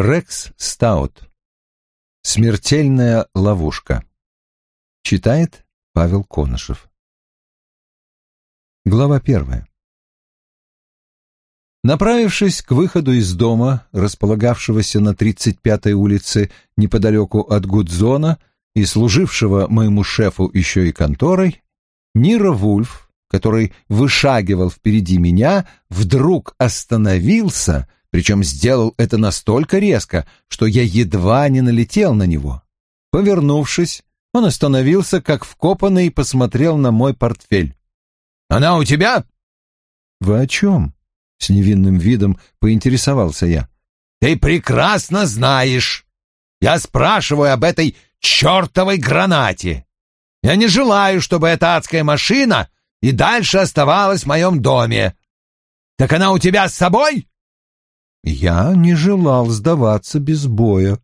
Рекс Стаут. Смертельная ловушка. Читает Павел Конышев. Глава первая. Направившись к выходу из дома, располагавшегося на 35-й улице неподалеку от Гудзона и служившего моему шефу еще и конторой, Нира Вульф, который вышагивал впереди меня, вдруг остановился, причем сделал это настолько резко, что я едва не налетел на него. Повернувшись, он остановился, как вкопанный, и посмотрел на мой портфель. «Она у тебя?» «Вы о чем?» — с невинным видом поинтересовался я. «Ты прекрасно знаешь. Я спрашиваю об этой чертовой гранате. Я не желаю, чтобы эта адская машина и дальше оставалась в моем доме. Так она у тебя с собой?» Я не желал сдаваться без боя.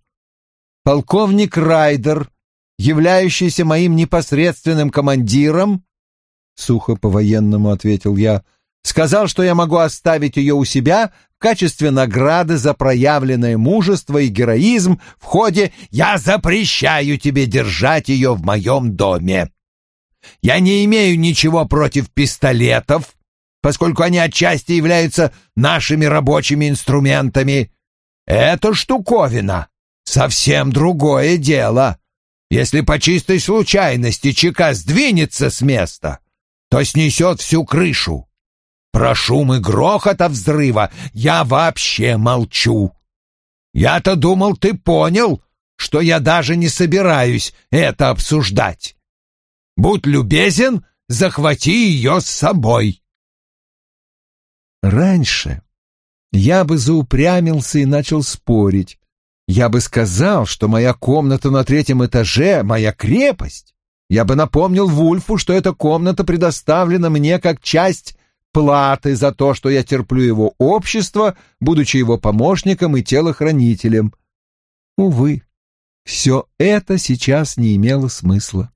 Полковник Райдер, являющийся моим непосредственным командиром, — сухо по-военному ответил я, Сказал, что я могу оставить ее у себя в качестве награды за проявленное мужество и героизм в ходе «Я запрещаю тебе держать ее в моем доме». Я не имею ничего против пистолетов, поскольку они отчасти являются нашими рабочими инструментами. Это штуковина — совсем другое дело. Если по чистой случайности чека сдвинется с места, то снесет всю крышу. Про шум и грохот от взрыва я вообще молчу. Я-то думал, ты понял, что я даже не собираюсь это обсуждать. Будь любезен, захвати ее с собой. Раньше я бы заупрямился и начал спорить. Я бы сказал, что моя комната на третьем этаже — моя крепость. Я бы напомнил Вульфу, что эта комната предоставлена мне как часть платы за то, что я терплю его общество, будучи его помощником и телохранителем. Увы, все это сейчас не имело смысла.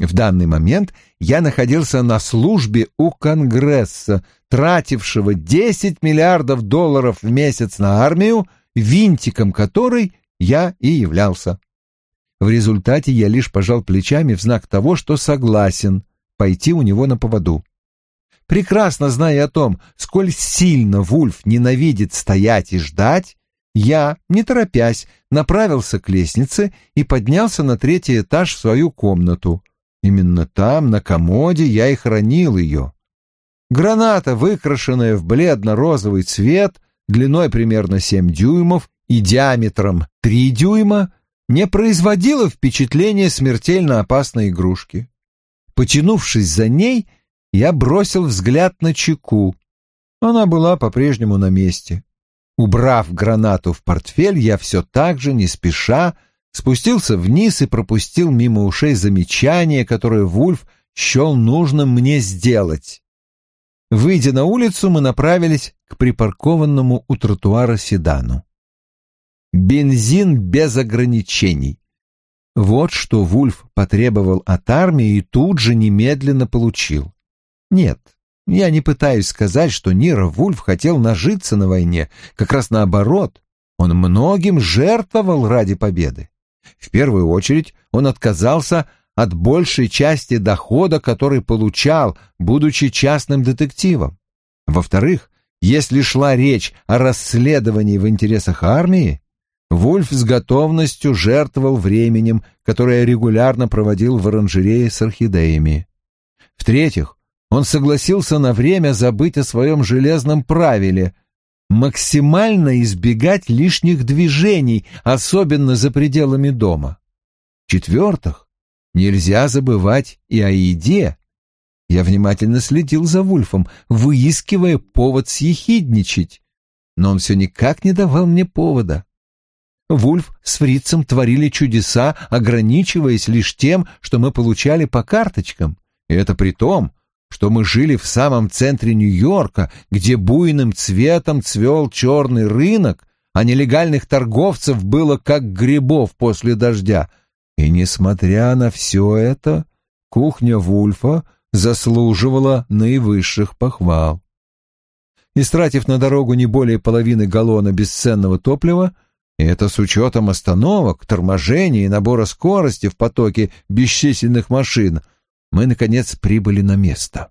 В данный момент я находился на службе у Конгресса, тратившего 10 миллиардов долларов в месяц на армию, винтиком которой я и являлся. В результате я лишь пожал плечами в знак того, что согласен пойти у него на поводу. Прекрасно зная о том, сколь сильно Вульф ненавидит стоять и ждать, я, не торопясь, направился к лестнице и поднялся на третий этаж в свою комнату. Именно там, на комоде, я и хранил ее. Граната, выкрашенная в бледно-розовый цвет, длиной примерно семь дюймов и диаметром три дюйма, не производила впечатления смертельно опасной игрушки. Потянувшись за ней, я бросил взгляд на чеку. Она была по-прежнему на месте. Убрав гранату в портфель, я все так же, не спеша, спустился вниз и пропустил мимо ушей замечание, которое Вульф счел нужным мне сделать. Выйдя на улицу, мы направились к припаркованному у тротуара седану. Бензин без ограничений. Вот что Вульф потребовал от армии и тут же немедленно получил. Нет, я не пытаюсь сказать, что Нира Вульф хотел нажиться на войне. Как раз наоборот, он многим жертвовал ради победы. В первую очередь он отказался от большей части дохода, который получал, будучи частным детективом. Во-вторых, если шла речь о расследовании в интересах армии, Вульф с готовностью жертвовал временем, которое регулярно проводил в оранжерее с орхидеями. В-третьих, он согласился на время забыть о своем железном правиле — максимально избегать лишних движений, особенно за пределами дома. В-четвертых, нельзя забывать и о еде. Я внимательно следил за Вульфом, выискивая повод съехидничать, но он все никак не давал мне повода. Вульф с фрицем творили чудеса, ограничиваясь лишь тем, что мы получали по карточкам, и это при том, что мы жили в самом центре Нью-Йорка, где буйным цветом цвел черный рынок, а нелегальных торговцев было как грибов после дождя. И, несмотря на все это, кухня Вульфа заслуживала наивысших похвал. Истратив на дорогу не более половины галлона бесценного топлива, И это с учетом остановок, торможений и набора скорости в потоке бесчисленных машин. Мы, наконец, прибыли на место.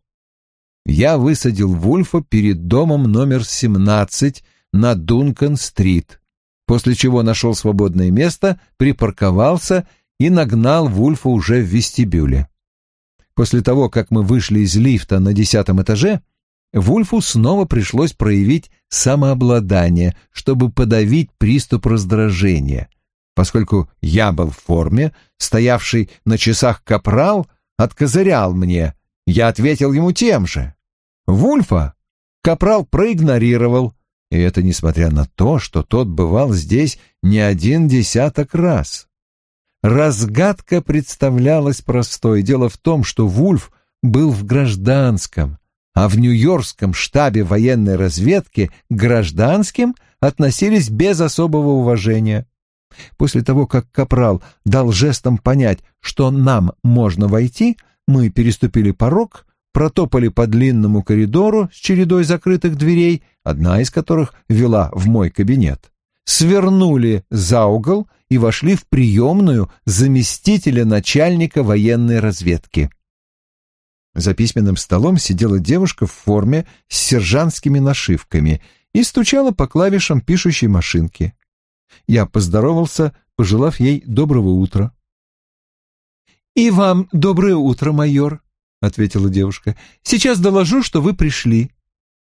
Я высадил Вульфа перед домом номер 17 на Дункан-стрит, после чего нашел свободное место, припарковался и нагнал Вульфа уже в вестибюле. После того, как мы вышли из лифта на десятом этаже, Вульфу снова пришлось проявить самообладание, чтобы подавить приступ раздражения. Поскольку я был в форме, стоявший на часах капрал откозырял мне, я ответил ему тем же. Вульфа капрал проигнорировал, и это несмотря на то, что тот бывал здесь не один десяток раз. Разгадка представлялась простой. Дело в том, что Вульф был в гражданском, а в Нью-Йоркском штабе военной разведки к гражданским относились без особого уважения. После того, как Капрал дал жестом понять, что нам можно войти, мы переступили порог, протопали по длинному коридору с чередой закрытых дверей, одна из которых вела в мой кабинет, свернули за угол и вошли в приемную заместителя начальника военной разведки. За письменным столом сидела девушка в форме с сержантскими нашивками и стучала по клавишам пишущей машинки. Я поздоровался, пожелав ей доброго утра. «И вам доброе утро, майор», — ответила девушка. «Сейчас доложу, что вы пришли».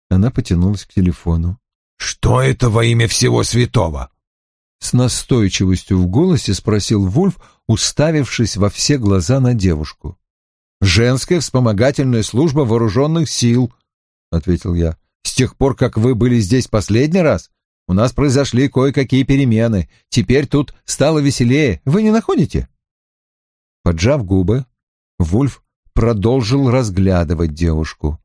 Она потянулась к телефону. «Что это во имя всего святого?» С настойчивостью в голосе спросил Вульф, уставившись во все глаза на девушку. «Женская вспомогательная служба вооруженных сил», — ответил я. «С тех пор, как вы были здесь последний раз, у нас произошли кое-какие перемены. Теперь тут стало веселее. Вы не находите?» Поджав губы, Вульф продолжил разглядывать девушку.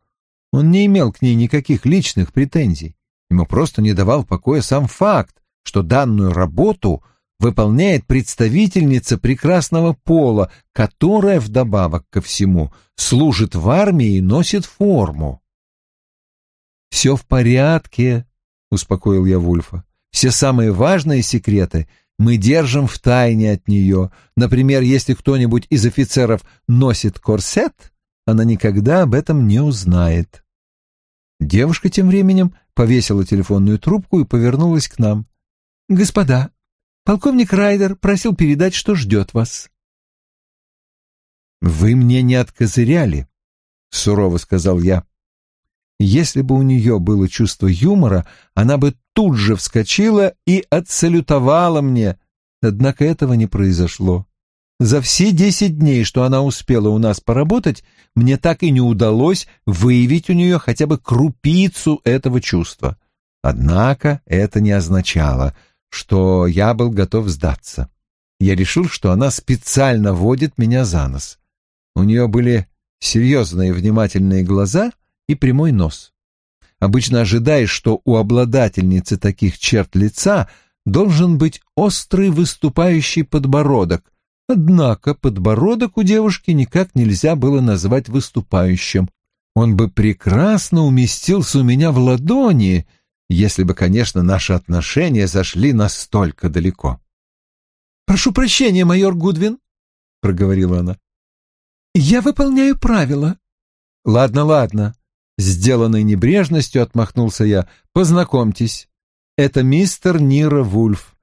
Он не имел к ней никаких личных претензий. Ему просто не давал покоя сам факт, что данную работу выполняет представительница прекрасного пола, которая, вдобавок ко всему, служит в армии и носит форму. «Все в порядке», — успокоил я Вульфа. «Все самые важные секреты мы держим в тайне от нее. Например, если кто-нибудь из офицеров носит корсет, она никогда об этом не узнает». Девушка тем временем повесила телефонную трубку и повернулась к нам. «Господа, полковник Райдер просил передать, что ждет вас». «Вы мне не откозыряли», — сурово сказал я. Если бы у нее было чувство юмора, она бы тут же вскочила и отсалютовала мне, однако этого не произошло. За все десять дней, что она успела у нас поработать, мне так и не удалось выявить у нее хотя бы крупицу этого чувства. Однако это не означало, что я был готов сдаться. Я решил, что она специально водит меня за нос. У нее были серьезные внимательные глаза и прямой нос. Обычно ожидаешь, что у обладательницы таких черт лица должен быть острый выступающий подбородок, Однако подбородок у девушки никак нельзя было назвать выступающим. Он бы прекрасно уместился у меня в ладони, если бы, конечно, наши отношения зашли настолько далеко. «Прошу прощения, майор Гудвин», — проговорила она. «Я выполняю правила». «Ладно, ладно», — сделанной небрежностью отмахнулся я. «Познакомьтесь, это мистер Нира Вульф.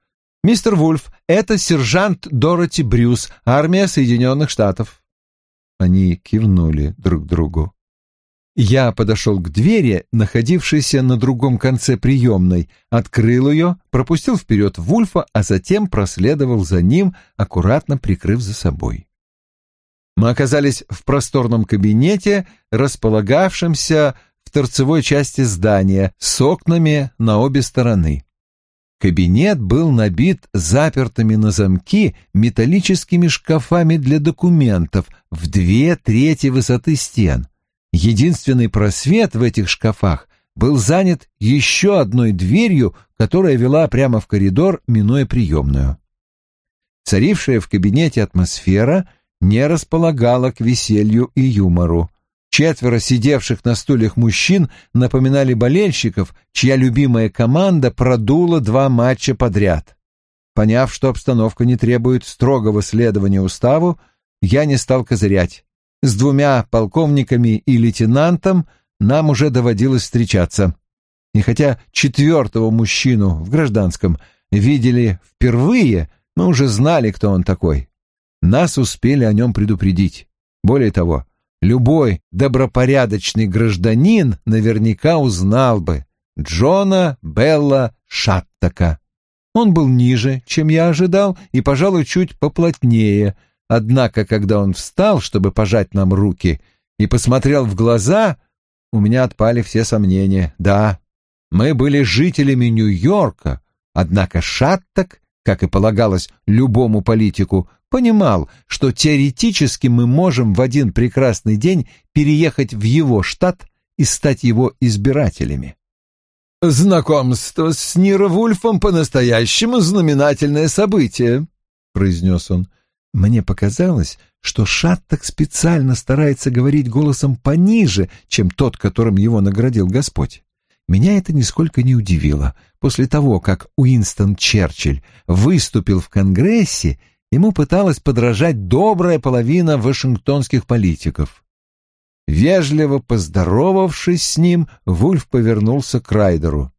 «Мистер Вульф, это сержант Дороти Брюс, армия Соединенных Штатов». Они кивнули друг другу. Я подошел к двери, находившейся на другом конце приемной, открыл ее, пропустил вперед Вульфа, а затем проследовал за ним, аккуратно прикрыв за собой. Мы оказались в просторном кабинете, располагавшемся в торцевой части здания, с окнами на обе стороны. Кабинет был набит запертыми на замки металлическими шкафами для документов в две трети высоты стен. Единственный просвет в этих шкафах был занят еще одной дверью, которая вела прямо в коридор, минуя приемную. Царившая в кабинете атмосфера не располагала к веселью и юмору. Четверо сидевших на стульях мужчин напоминали болельщиков, чья любимая команда продула два матча подряд. Поняв, что обстановка не требует строгого следования уставу, я не стал козырять. С двумя полковниками и лейтенантом нам уже доводилось встречаться. И хотя четвертого мужчину в гражданском видели впервые, мы уже знали, кто он такой. Нас успели о нем предупредить. Более того, любой добропорядочный гражданин наверняка узнал бы Джона Белла Шаттака. Он был ниже, чем я ожидал, и, пожалуй, чуть поплотнее. Однако, когда он встал, чтобы пожать нам руки, и посмотрел в глаза, у меня отпали все сомнения. Да, мы были жителями Нью-Йорка, однако Шаттак, как и полагалось любому политику, понимал, что теоретически мы можем в один прекрасный день переехать в его штат и стать его избирателями. «Знакомство с Ниро Вульфом по-настоящему знаменательное событие», — произнес он. Мне показалось, что Шаттак специально старается говорить голосом пониже, чем тот, которым его наградил Господь. Меня это нисколько не удивило. После того, как Уинстон Черчилль выступил в Конгрессе, ему пыталась подражать добрая половина вашингтонских политиков. Вежливо поздоровавшись с ним, Вульф повернулся к Райдеру.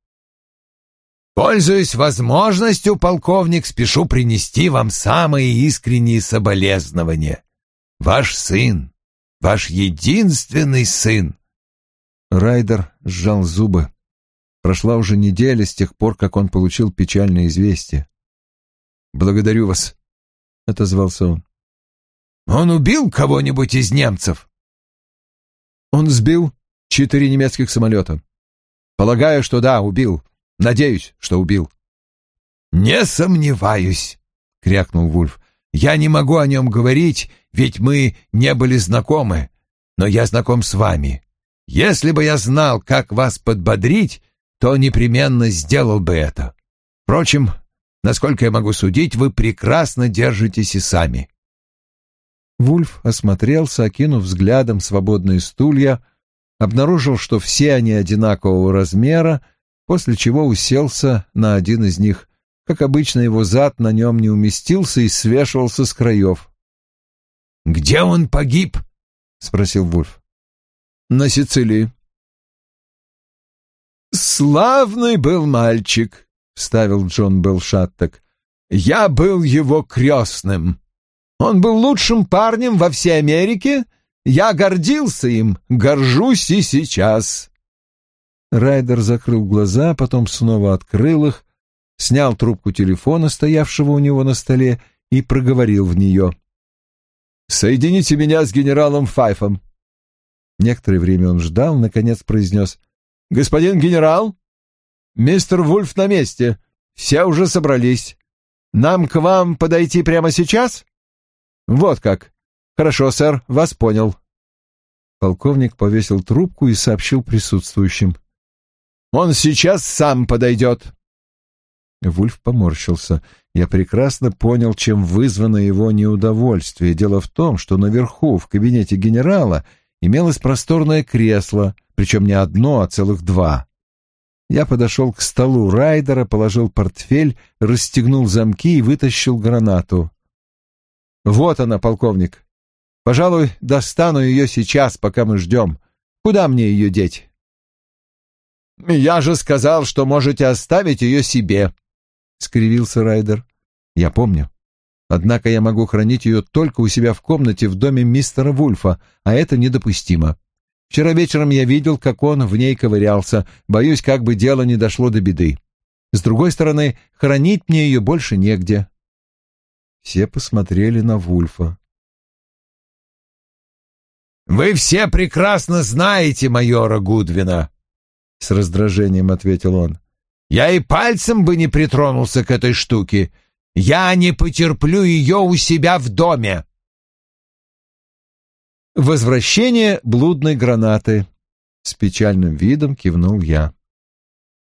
«Пользуясь возможностью, полковник, спешу принести вам самые искренние соболезнования. Ваш сын, ваш единственный сын». Райдер сжал зубы. Прошла уже неделя с тех пор, как он получил печальное известие. «Благодарю вас», — отозвался он. «Он убил кого-нибудь из немцев?» Он сбил четыре немецких самолета. Полагаю, что да, убил. Надеюсь, что убил. «Не сомневаюсь», — крякнул Вульф. «Я не могу о нем говорить, ведь мы не были знакомы, но я знаком с вами. Если бы я знал, как вас подбодрить, то непременно сделал бы это. Впрочем, насколько я могу судить, вы прекрасно держитесь и сами. Вульф осмотрелся, окинув взглядом свободные стулья, обнаружил, что все они одинакового размера, после чего уселся на один из них. Как обычно, его зад на нем не уместился и свешивался с краев. «Где он погиб?» — спросил Вульф. «На Сицилии». «Славный был мальчик», — вставил Джон Белшаттек. «Я был его крестным». Он был лучшим парнем во всей Америке. Я гордился им, горжусь и сейчас. Райдер закрыл глаза, потом снова открыл их, снял трубку телефона, стоявшего у него на столе, и проговорил в нее. «Соедините меня с генералом Файфом». Некоторое время он ждал, наконец произнес. «Господин генерал, мистер Вульф на месте. Все уже собрались. Нам к вам подойти прямо сейчас?» «Вот как. Хорошо, сэр, вас понял». Полковник повесил трубку и сообщил присутствующим. «Он сейчас сам подойдет». Вульф поморщился. Я прекрасно понял, чем вызвано его неудовольствие. Дело в том, что наверху, в кабинете генерала, имелось просторное кресло, причем не одно, а целых два. Я подошел к столу Райдера, положил портфель, расстегнул замки и вытащил гранату. Вот она, полковник. Пожалуй, достану ее сейчас, пока мы ждем. Куда мне ее деть? Я же сказал, что можете оставить ее себе, — скривился Райдер. Я помню. Однако я могу хранить ее только у себя в комнате в доме мистера Вульфа, а это недопустимо. Вчера вечером я видел, как он в ней ковырялся. Боюсь, как бы дело не дошло до беды. С другой стороны, хранить мне ее больше негде. Все посмотрели на Вульфа. «Вы все прекрасно знаете майора Гудвина», — с раздражением ответил он. «Я и пальцем бы не притронулся к этой штуке. Я не потерплю ее у себя в доме». «Возвращение блудной гранаты», — с печальным видом кивнул я.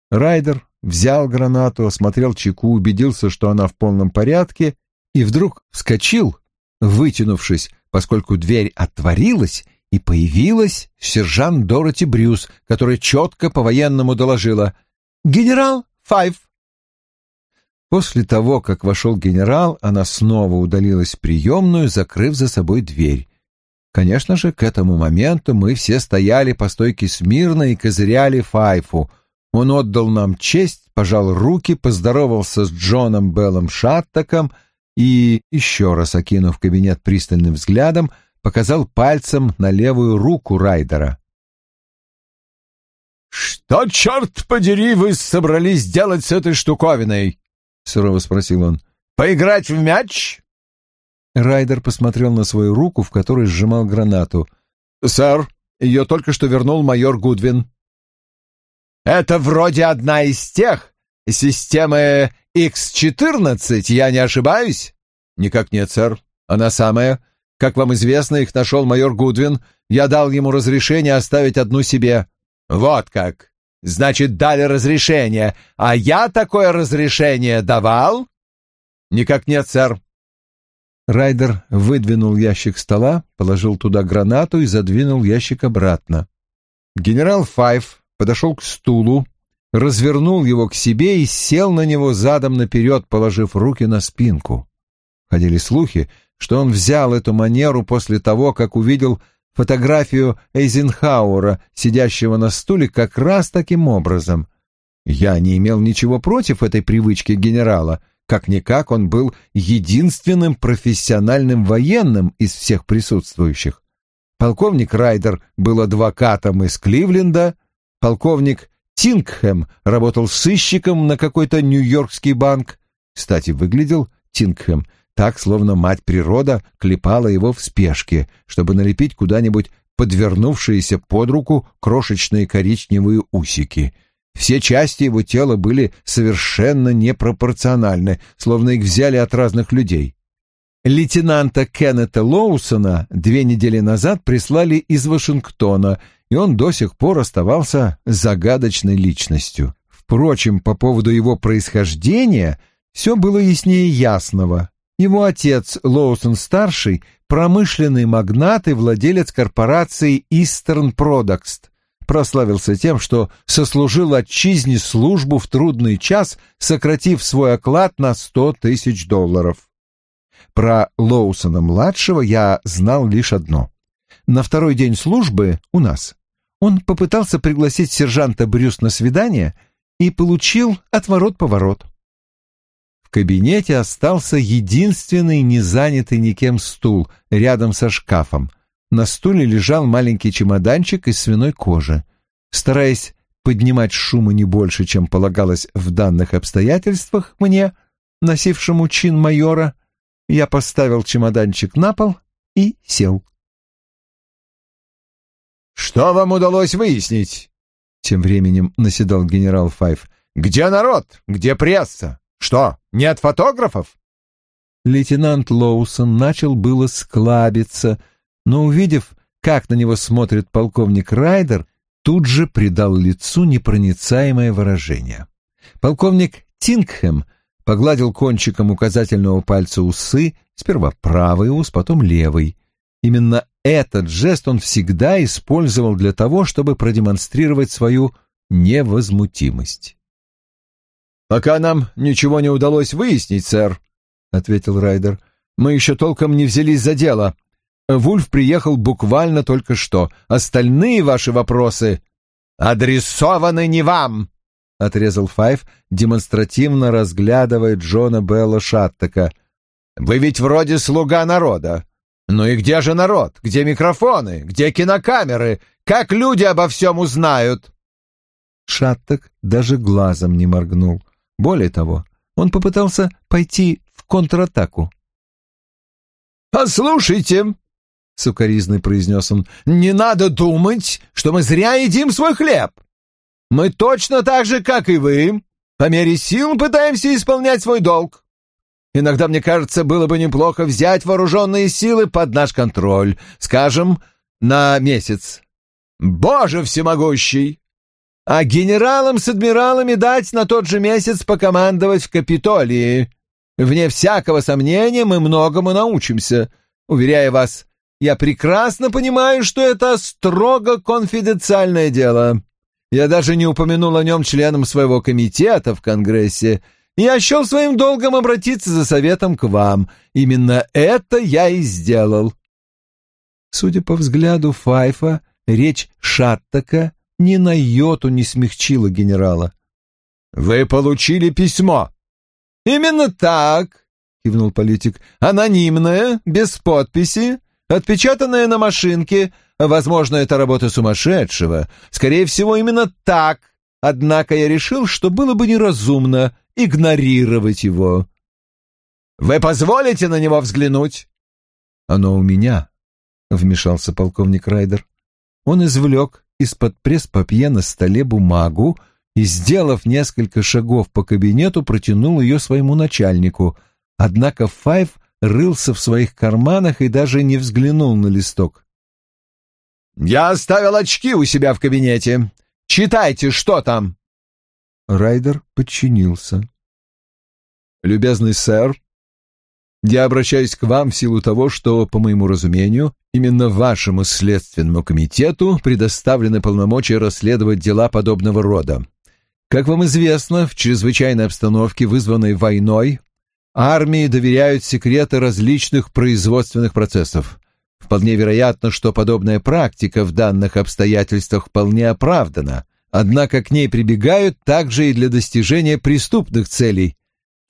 Райдер взял гранату, осмотрел чеку, убедился, что она в полном порядке, и вдруг вскочил, вытянувшись, поскольку дверь отворилась, и появилась сержант Дороти Брюс, которая четко по-военному доложила «Генерал Файв». После того, как вошел генерал, она снова удалилась в приемную, закрыв за собой дверь. Конечно же, к этому моменту мы все стояли по стойке смирно и козыряли Файфу. Он отдал нам честь, пожал руки, поздоровался с Джоном Беллом Шаттаком и, еще раз окинув кабинет пристальным взглядом, показал пальцем на левую руку Райдера. «Что, черт подери, вы собрались делать с этой штуковиной?» — сурово спросил он. «Поиграть в мяч?» Райдер посмотрел на свою руку, в которой сжимал гранату. «Сэр, ее только что вернул майор Гудвин». «Это вроде одна из тех, системы X-14, я не ошибаюсь?» «Никак нет, сэр. Она самая. Как вам известно, их нашел майор Гудвин. Я дал ему разрешение оставить одну себе». «Вот как. Значит, дали разрешение. А я такое разрешение давал?» «Никак нет, сэр. Райдер выдвинул ящик стола, положил туда гранату и задвинул ящик обратно. Генерал Файв подошел к стулу, развернул его к себе и сел на него задом наперед, положив руки на спинку. Ходили слухи, что он взял эту манеру после того, как увидел фотографию Эйзенхауэра, сидящего на стуле как раз таким образом. Я не имел ничего против этой привычки генерала — как-никак он был единственным профессиональным военным из всех присутствующих. Полковник Райдер был адвокатом из Кливленда, полковник Тингхэм работал сыщиком на какой-то нью-йоркский банк. Кстати, выглядел Тингхэм так, словно мать природа клепала его в спешке, чтобы налепить куда-нибудь подвернувшиеся под руку крошечные коричневые усики — все части его тела были совершенно непропорциональны, словно их взяли от разных людей. Лейтенанта Кеннета Лоусона две недели назад прислали из Вашингтона, и он до сих пор оставался загадочной личностью. Впрочем, по поводу его происхождения все было яснее ясного. Его отец, Лоусон-старший, промышленный магнат и владелец корпорации Eastern Products, прославился тем, что сослужил отчизне службу в трудный час, сократив свой оклад на сто тысяч долларов. Про Лоусона-младшего я знал лишь одно. На второй день службы у нас он попытался пригласить сержанта Брюс на свидание и получил отворот-поворот. В кабинете остался единственный незанятый никем стул рядом со шкафом — на стуле лежал маленький чемоданчик из свиной кожи. Стараясь поднимать шума не больше, чем полагалось в данных обстоятельствах мне, носившему чин майора, я поставил чемоданчик на пол и сел. «Что вам удалось выяснить?» Тем временем наседал генерал Файв. «Где народ? Где пресса? Что, нет фотографов?» Лейтенант Лоусон начал было склабиться, — но, увидев, как на него смотрит полковник Райдер, тут же придал лицу непроницаемое выражение. Полковник Тингхэм погладил кончиком указательного пальца усы, сперва правый ус, потом левый. Именно этот жест он всегда использовал для того, чтобы продемонстрировать свою невозмутимость. «Пока нам ничего не удалось выяснить, сэр», — ответил Райдер. «Мы еще толком не взялись за дело. Вульф приехал буквально только что. Остальные ваши вопросы адресованы не вам, — отрезал Файв, демонстративно разглядывая Джона Белла Шаттека. «Вы ведь вроде слуга народа. Ну и где же народ? Где микрофоны? Где кинокамеры? Как люди обо всем узнают?» Шаттек даже глазом не моргнул. Более того, он попытался пойти в контратаку. «Послушайте», — сукоризный произнес он, — «не надо думать, что мы зря едим свой хлеб. Мы точно так же, как и вы, по мере сил пытаемся исполнять свой долг. Иногда, мне кажется, было бы неплохо взять вооруженные силы под наш контроль, скажем, на месяц. Боже всемогущий! А генералам с адмиралами дать на тот же месяц покомандовать в Капитолии. Вне всякого сомнения мы многому научимся. Уверяю вас, я прекрасно понимаю, что это строго конфиденциальное дело. Я даже не упомянул о нем членам своего комитета в Конгрессе. я счел своим долгом обратиться за советом к вам. Именно это я и сделал». Судя по взгляду Файфа, речь Шаттака ни на йоту не смягчила генерала. «Вы получили письмо?» «Именно так», — кивнул политик. «Анонимное, без подписи, отпечатанное на машинке. Возможно, это работа сумасшедшего. Скорее всего, именно так. Однако я решил, что было бы неразумно игнорировать его». «Вы позволите на него взглянуть?» «Оно у меня», — вмешался полковник Райдер. Он извлек из-под пресс-папье на столе бумагу и, сделав несколько шагов по кабинету, протянул ее своему начальнику. Однако Файв рылся в своих карманах и даже не взглянул на листок. «Я оставил очки у себя в кабинете. Читайте, что там!» Райдер подчинился. «Любезный сэр, я обращаюсь к вам в силу того, что, по моему разумению, именно вашему следственному комитету предоставлены полномочия расследовать дела подобного рода. Как вам известно, в чрезвычайной обстановке, вызванной войной, армии доверяют секреты различных производственных процессов. Вполне вероятно, что подобная практика в данных обстоятельствах вполне оправдана, однако к ней прибегают также и для достижения преступных целей,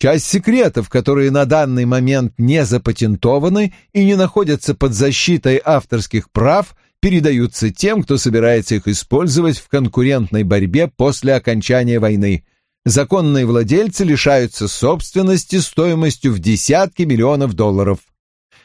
Часть секретов, которые на данный момент не запатентованы и не находятся под защитой авторских прав, передаются тем, кто собирается их использовать в конкурентной борьбе после окончания войны. Законные владельцы лишаются собственности стоимостью в десятки миллионов долларов.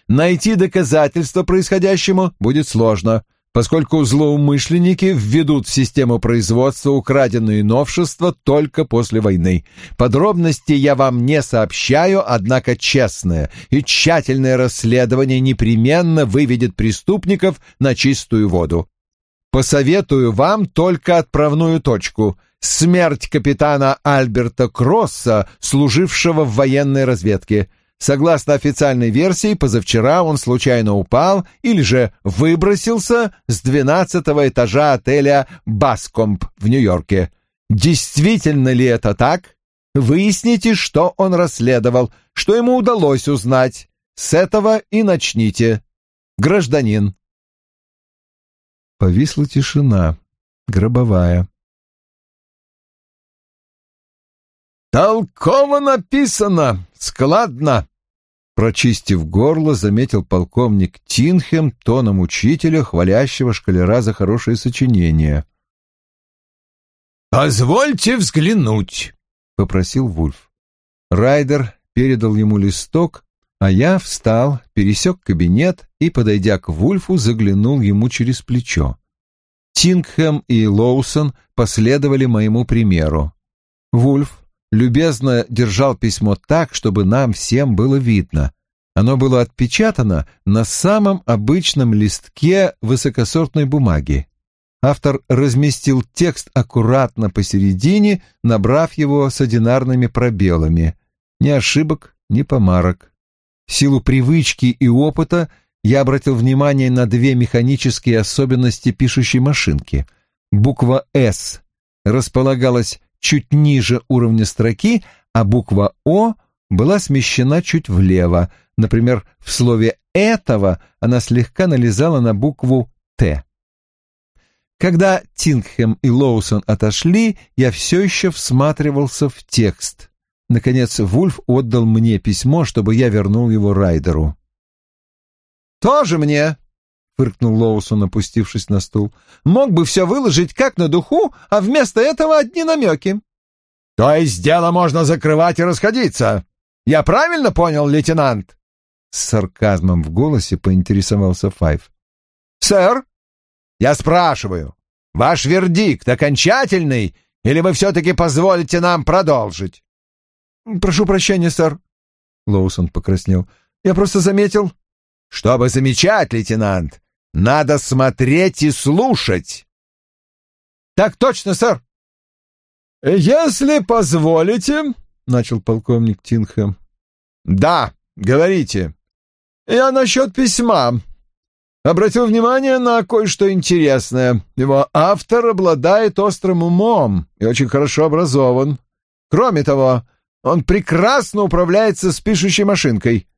Найти доказательства происходящему будет сложно – поскольку злоумышленники введут в систему производства украденные новшества только после войны. Подробности я вам не сообщаю, однако честное и тщательное расследование непременно выведет преступников на чистую воду. Посоветую вам только отправную точку — смерть капитана Альберта Кросса, служившего в военной разведке — Согласно официальной версии, позавчера он случайно упал или же выбросился с двенадцатого этажа отеля «Баскомп» в Нью-Йорке. Действительно ли это так? Выясните, что он расследовал, что ему удалось узнать. С этого и начните. Гражданин. Повисла тишина, гробовая. «Толково написано, складно!» Прочистив горло, заметил полковник Тинхем тоном учителя, хвалящего школяра за хорошее сочинение. «Позвольте взглянуть», — попросил Вульф. Райдер передал ему листок, а я встал, пересек кабинет и, подойдя к Вульфу, заглянул ему через плечо. Тингхэм и Лоусон последовали моему примеру. Вульф любезно держал письмо так, чтобы нам всем было видно. Оно было отпечатано на самом обычном листке высокосортной бумаги. Автор разместил текст аккуратно посередине, набрав его с одинарными пробелами. Ни ошибок, ни помарок. В силу привычки и опыта я обратил внимание на две механические особенности пишущей машинки. Буква «С» располагалась чуть ниже уровня строки, а буква «О» была смещена чуть влево. Например, в слове «этого» она слегка налезала на букву «Т». Когда Тингхэм и Лоусон отошли, я все еще всматривался в текст. Наконец Вульф отдал мне письмо, чтобы я вернул его Райдеру. «Тоже мне!» — фыркнул Лоусон, опустившись на стул. «Мог бы все выложить как на духу, а вместо этого одни намеки». «То есть дело можно закрывать и расходиться? Я правильно понял, лейтенант?» С сарказмом в голосе поинтересовался Файв. «Сэр, я спрашиваю, ваш вердикт окончательный, или вы все-таки позволите нам продолжить?» «Прошу прощения, сэр», — Лоусон покраснел. «Я просто заметил...» «Чтобы замечать, лейтенант, надо смотреть и слушать. Так точно, сэр. Если позволите, начал полковник Тинхэм. Да, говорите. Я насчет письма. Обратил внимание на кое-что интересное. Его автор обладает острым умом и очень хорошо образован. Кроме того, Он прекрасно управляется с пишущей машинкой.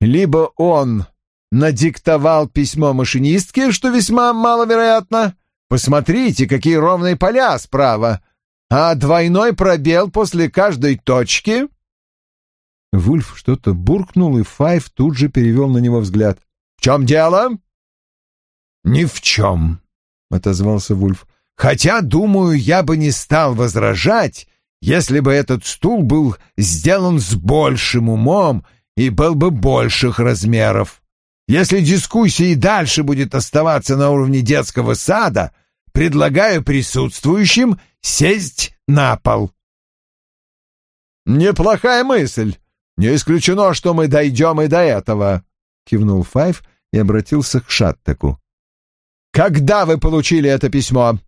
Либо он надиктовал письмо машинистке, что весьма маловероятно. Посмотрите, какие ровные поля справа. А двойной пробел после каждой точки... Вульф что-то буркнул, и Файв тут же перевел на него взгляд. «В чем дело?» «Ни в чем», — отозвался Вульф. «Хотя, думаю, я бы не стал возражать, если бы этот стул был сделан с большим умом и был бы больших размеров. Если дискуссия и дальше будет оставаться на уровне детского сада, предлагаю присутствующим сесть на пол». «Неплохая мысль. Не исключено, что мы дойдем и до этого», — кивнул Файв и обратился к Шаттеку. «Когда вы получили это письмо?»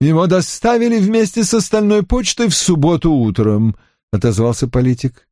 «Его доставили вместе с остальной почтой в субботу утром», — отозвался политик.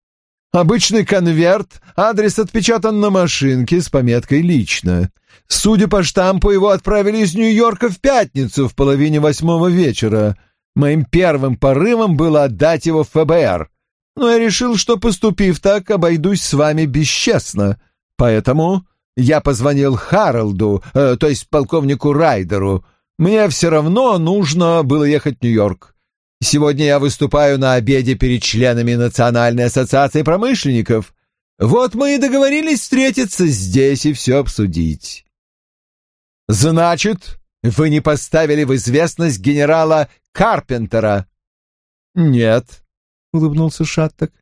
«Обычный конверт, адрес отпечатан на машинке с пометкой «Лично». Судя по штампу, его отправили из Нью-Йорка в пятницу в половине восьмого вечера. Моим первым порывом было отдать его в ФБР. Но я решил, что, поступив так, обойдусь с вами бесчестно. Поэтому я позвонил Харалду, э, то есть полковнику Райдеру, мне все равно нужно было ехать в Нью-Йорк. Сегодня я выступаю на обеде перед членами Национальной ассоциации промышленников. Вот мы и договорились встретиться здесь и все обсудить. Значит, вы не поставили в известность генерала Карпентера? Нет, улыбнулся Шаттак.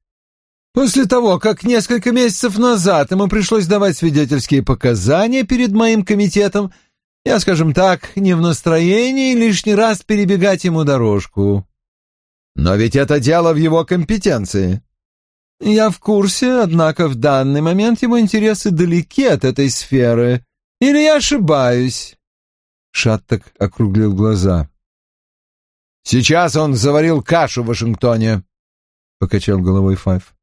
После того, как несколько месяцев назад ему пришлось давать свидетельские показания перед моим комитетом, я, скажем так, не в настроении лишний раз перебегать ему дорожку. Но ведь это дело в его компетенции. Я в курсе, однако в данный момент его интересы далеки от этой сферы. Или я ошибаюсь?» Шаттак округлил глаза. «Сейчас он заварил кашу в Вашингтоне», — покачал головой Файв.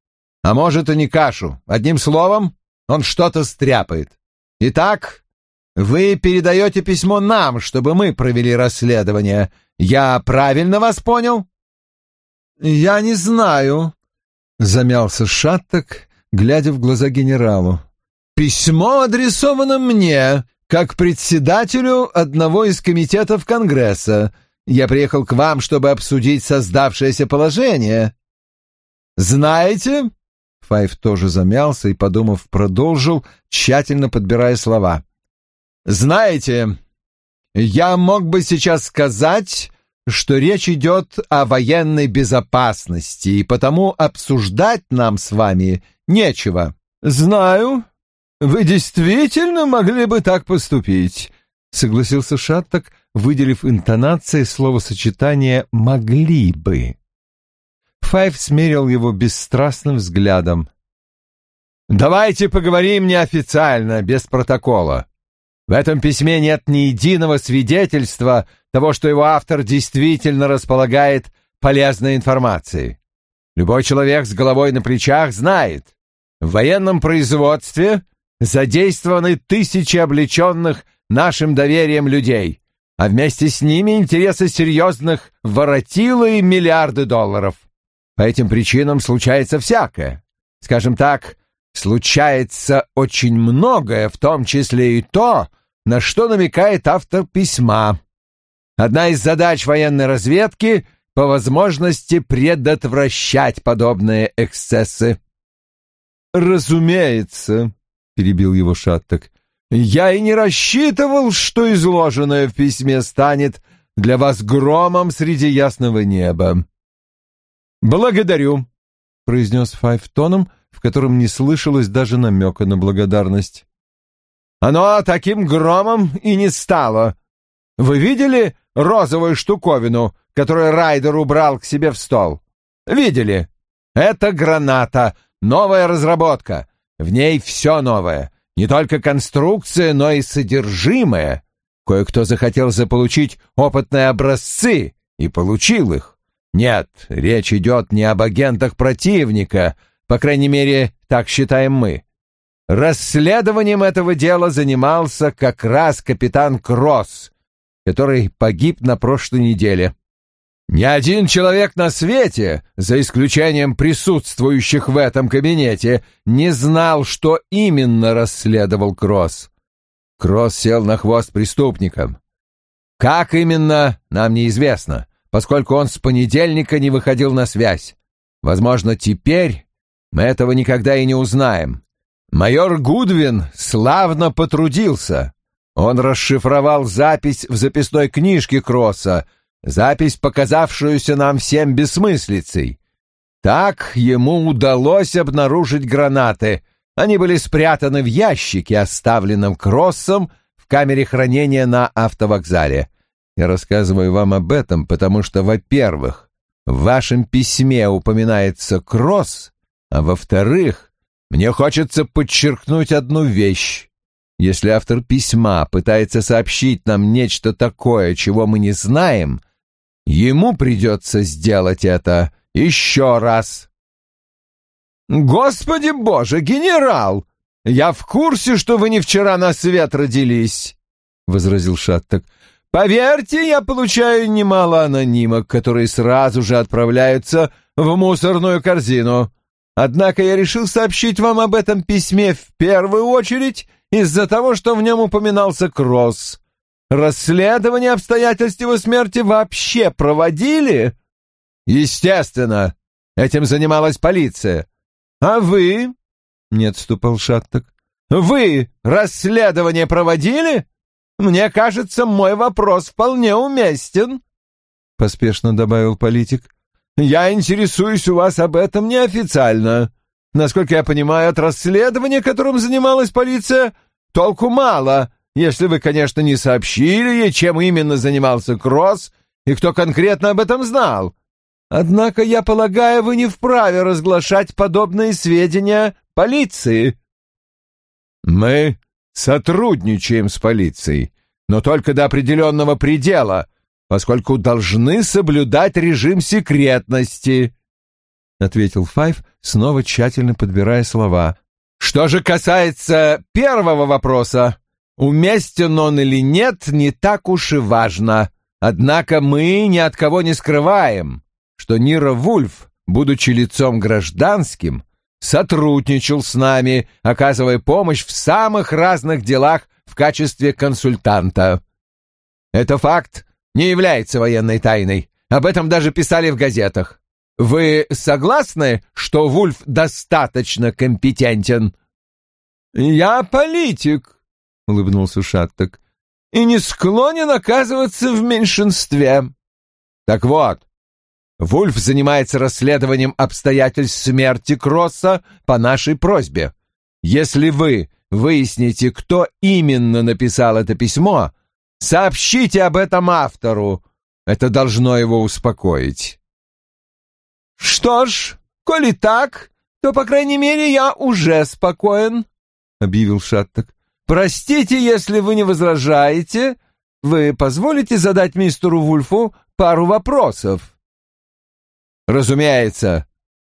«А может, и не кашу. Одним словом, он что-то стряпает. Итак, вы передаете письмо нам, чтобы мы провели расследование. Я правильно вас понял?» «Я не знаю», — замялся Шаттак, глядя в глаза генералу. «Письмо адресовано мне, как председателю одного из комитетов Конгресса. Я приехал к вам, чтобы обсудить создавшееся положение. Знаете...» Файв тоже замялся и, подумав, продолжил, тщательно подбирая слова. Знаете, я мог бы сейчас сказать, что речь идет о военной безопасности, и потому обсуждать нам с вами нечего. Знаю, вы действительно могли бы так поступить, согласился Шаттак, выделив интонацией словосочетание «могли бы». Файв смерил его бесстрастным взглядом. «Давайте поговорим неофициально, без протокола. В этом письме нет ни единого свидетельства того, что его автор действительно располагает полезной информацией. Любой человек с головой на плечах знает, в военном производстве задействованы тысячи облеченных нашим доверием людей, а вместе с ними интересы серьезных воротило и миллиарды долларов. По этим причинам случается всякое. Скажем так, случается очень многое, в том числе и то, на что намекает автор письма. Одна из задач военной разведки — по возможности предотвращать подобные эксцессы. «Разумеется», — перебил его Шаттак, — «я и не рассчитывал, что изложенное в письме станет для вас громом среди ясного неба». «Благодарю», — произнес Файв тоном, в котором не слышалось даже намека на благодарность. Оно таким громом и не стало. Вы видели розовую штуковину, которую Райдер убрал к себе в стол? Видели? Это граната, новая разработка. В ней все новое. Не только конструкция, но и содержимое. Кое-кто захотел заполучить опытные образцы и получил их. Нет, речь идет не об агентах противника, по крайней мере, так считаем мы. Расследованием этого дела занимался как раз капитан Кросс, который погиб на прошлой неделе. Ни один человек на свете, за исключением присутствующих в этом кабинете, не знал, что именно расследовал Кросс. Кросс сел на хвост преступникам. Как именно, нам неизвестно, поскольку он с понедельника не выходил на связь. Возможно, теперь мы этого никогда и не узнаем. Майор Гудвин славно потрудился. Он расшифровал запись в записной книжке Кросса, запись, показавшуюся нам всем бессмыслицей. Так ему удалось обнаружить гранаты. Они были спрятаны в ящике, оставленном Кроссом в камере хранения на автовокзале. Я рассказываю вам об этом, потому что, во-первых, в вашем письме упоминается Кросс, а во-вторых, мне хочется подчеркнуть одну вещь. Если автор письма пытается сообщить нам нечто такое, чего мы не знаем, ему придется сделать это еще раз. «Господи боже, генерал! Я в курсе, что вы не вчера на свет родились!» — возразил Шаттак. «Поверьте, я получаю немало анонимок, которые сразу же отправляются в мусорную корзину. Однако я решил сообщить вам об этом письме в первую очередь из-за того, что в нем упоминался Кросс. Расследование обстоятельств его смерти вообще проводили? Естественно. Этим занималась полиция. А вы? Не отступал Шаттак. Вы расследование проводили? Мне кажется, мой вопрос вполне уместен. Поспешно добавил политик. Я интересуюсь у вас об этом неофициально. Насколько я понимаю, от расследования, которым занималась полиция, толку мало, если вы, конечно, не сообщили ей, чем именно занимался Кросс и кто конкретно об этом знал. Однако, я полагаю, вы не вправе разглашать подобные сведения полиции. Мы сотрудничаем с полицией, но только до определенного предела — поскольку должны соблюдать режим секретности», — ответил Файв, снова тщательно подбирая слова. «Что же касается первого вопроса, уместен он или нет, не так уж и важно. Однако мы ни от кого не скрываем, что Нира Вульф, будучи лицом гражданским, сотрудничал с нами, оказывая помощь в самых разных делах в качестве консультанта. Это факт, не является военной тайной. Об этом даже писали в газетах. Вы согласны, что Вульф достаточно компетентен? Я политик, улыбнулся Шаттак, и не склонен оказываться в меньшинстве. Так вот, Вульф занимается расследованием обстоятельств смерти Кросса по нашей просьбе. Если вы выясните, кто именно написал это письмо, Сообщите об этом автору. Это должно его успокоить. Что ж, коли так, то, по крайней мере, я уже спокоен, объявил Шаттак. Простите, если вы не возражаете. Вы позволите задать мистеру Вульфу пару вопросов? Разумеется.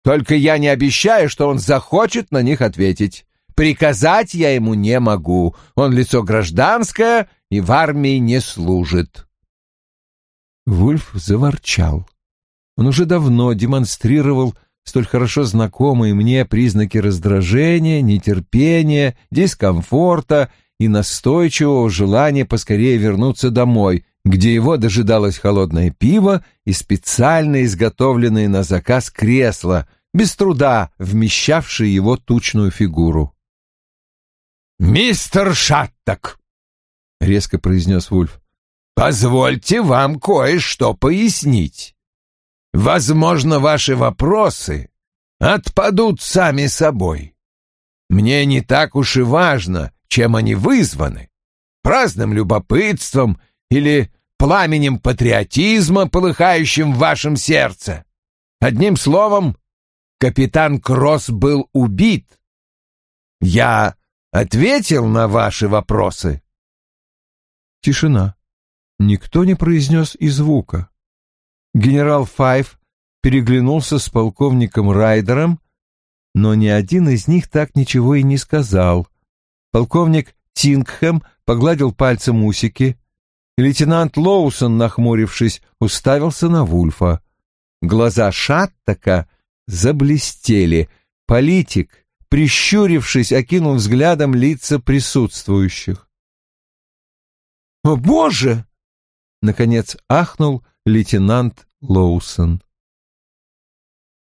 Только я не обещаю, что он захочет на них ответить. Приказать я ему не могу. Он лицо гражданское и в армии не служит. Вульф заворчал. Он уже давно демонстрировал столь хорошо знакомые мне признаки раздражения, нетерпения, дискомфорта и настойчивого желания поскорее вернуться домой, где его дожидалось холодное пиво и специально изготовленные на заказ кресла, без труда вмещавшие его тучную фигуру. «Мистер Шаттак!» — резко произнес Вульф. «Позвольте вам кое-что пояснить. Возможно, ваши вопросы отпадут сами собой. Мне не так уж и важно, чем они вызваны. Праздным любопытством или пламенем патриотизма, полыхающим в вашем сердце. Одним словом, капитан Кросс был убит. Я ответил на ваши вопросы?» Тишина. Никто не произнес и звука. Генерал Файв переглянулся с полковником Райдером, но ни один из них так ничего и не сказал. Полковник Тингхэм погладил пальцем усики. Лейтенант Лоусон, нахмурившись, уставился на Вульфа. Глаза Шаттака заблестели. Политик, прищурившись, окинул взглядом лица присутствующих. «О, Боже!» — наконец ахнул лейтенант Лоусон.